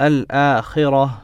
الآخرة